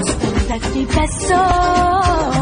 the best song.